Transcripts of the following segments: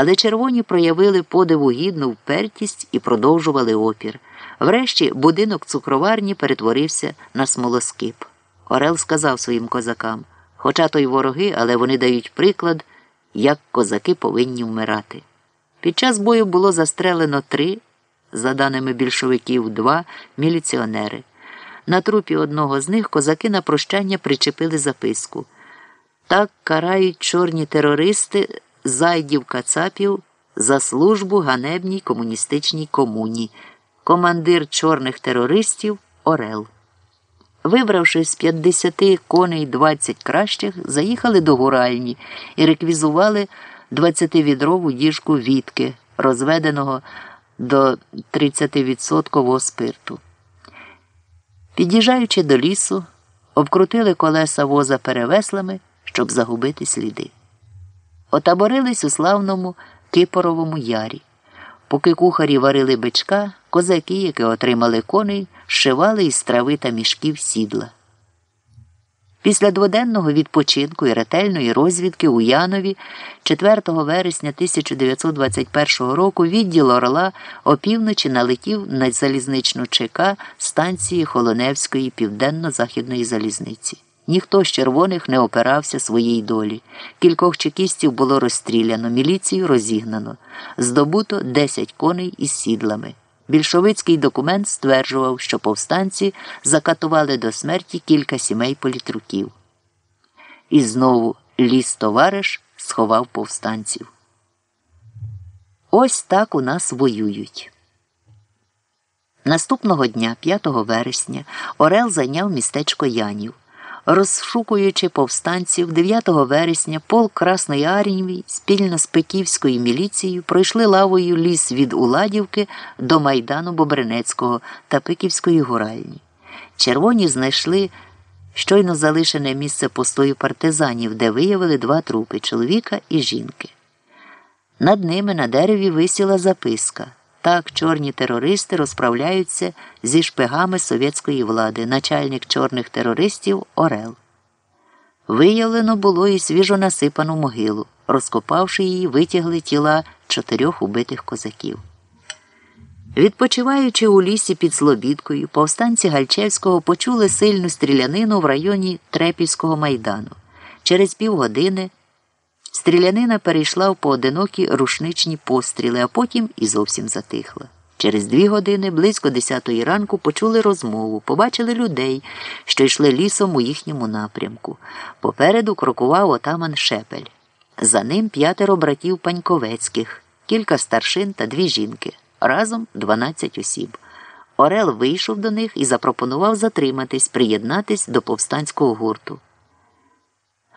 Але червоні проявили подиву гідну впертість і продовжували опір. Врешті будинок цукроварні перетворився на смолоскип. Орел сказав своїм козакам хоча то й вороги, але вони дають приклад, як козаки повинні вмирати. Під час бою було застрелено три, за даними більшовиків, два міліціонери. На трупі одного з них козаки на прощання причепили записку. Так карають чорні терористи зайдів кацапів за службу ганебній комуністичній комуні, командир чорних терористів Орел. Вибравши з 50 коней 20 кращих, заїхали до гуральні і реквізували 20-відрову діжку вітки, розведеного до 30% спирту. Під'їжджаючи до лісу, обкрутили колеса воза перевеслами, щоб загубити сліди. Отаборились у славному Кипоровому ярі. Поки кухарі варили бичка, козаки, які отримали коней, зшивали із трави та мішків сідла. Після дводенного відпочинку і ретельної розвідки у Янові 4 вересня 1921 року відділ Орла опівночі налетів на залізничну ЧК станції Холоневської південно-західної залізниці. Ніхто з червоних не опирався своїй долі. Кількох чекістів було розстріляно, міліцію розігнано, здобуто 10 коней із сідлами. Більшовицький документ стверджував, що повстанці закатували до смерті кілька сімей політруків. І знову ліс товариш сховав повстанців. Ось так у нас воюють. Наступного дня, 5 вересня, Орел зайняв містечко Янів. Розшукуючи повстанців 9 вересня, полк Красної Армії спільно з Пеківською міліцією пройшли лавою ліс від Уладівки до Майдану Бобринецького та Пеківської гуральні. Червоні знайшли щойно залишене місце постою партизанів, де виявили два трупи чоловіка і жінки. Над ними на дереві висіла записка. Так чорні терористи розправляються зі шпигами совєтської влади, начальник чорних терористів Орел. Виявлено було і свіжо насипану могилу. Розкопавши її, витягли тіла чотирьох убитих козаків. Відпочиваючи у лісі під Слобідкою, повстанці Гальчевського почули сильну стрілянину в районі Трепівського майдану. Через півгодини Стрілянина перейшла в поодинокі рушничні постріли, а потім і зовсім затихла. Через дві години, близько десятої ранку, почули розмову, побачили людей, що йшли лісом у їхньому напрямку. Попереду крокував отаман Шепель. За ним п'ятеро братів Паньковецьких, кілька старшин та дві жінки, разом дванадцять осіб. Орел вийшов до них і запропонував затриматись, приєднатись до повстанського гурту.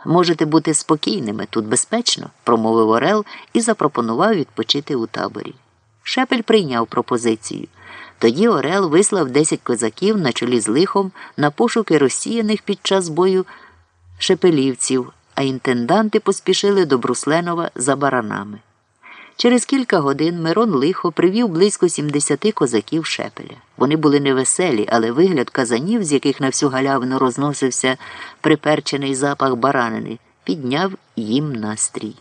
Можете бути спокійними, тут безпечно, промовив Орел і запропонував відпочити у таборі. Шепель прийняв пропозицію. Тоді Орел вислав 10 козаків на чолі з лихом на пошуки розсіяних під час бою шепелівців, а інтенданти поспішили до Брусленова за баранами. Через кілька годин Мирон лихо привів близько 70 козаків шепеля. Вони були невеселі, але вигляд казанів, з яких на всю галявину розносився приперчений запах баранини, підняв їм настрій.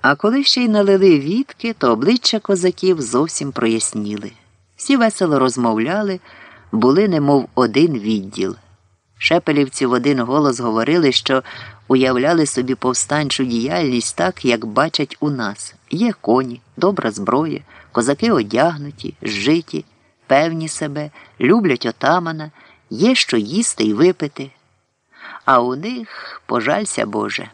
А коли ще й налили вітки, то обличчя козаків зовсім проясніли. Всі весело розмовляли, були немов один відділ. Шепелівці в один голос говорили, що уявляли собі повстанчу діяльність так, як бачать у нас. Є коні, добра зброя, козаки одягнуті, зжиті, певні себе, люблять отамана, є що їсти і випити. А у них пожалься Боже.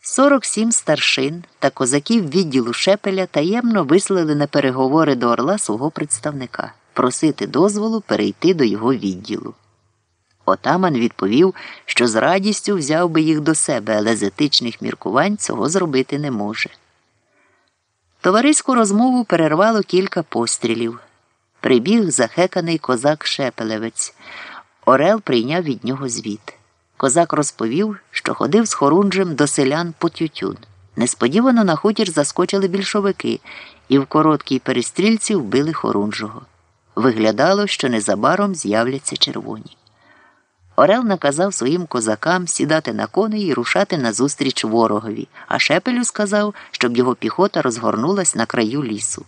47 старшин та козаків відділу Шепеля таємно вислали на переговори до Орла свого представника просити дозволу перейти до його відділу. Отаман відповів, що з радістю взяв би їх до себе, але з етичних міркувань цього зробити не може. Товариську розмову перервало кілька пострілів. Прибіг захеканий козак Шепелевець. Орел прийняв від нього звіт. Козак розповів, що ходив з хорунжем до селян по тютюн. Несподівано на хутір заскочили більшовики і в короткій перестрільці вбили хорунжого. Виглядало, що незабаром з'являться червоні. Орел наказав своїм козакам сідати на коней і рушати назустріч ворогові, а шепелю сказав, щоб його піхота розгорнулась на краю лісу.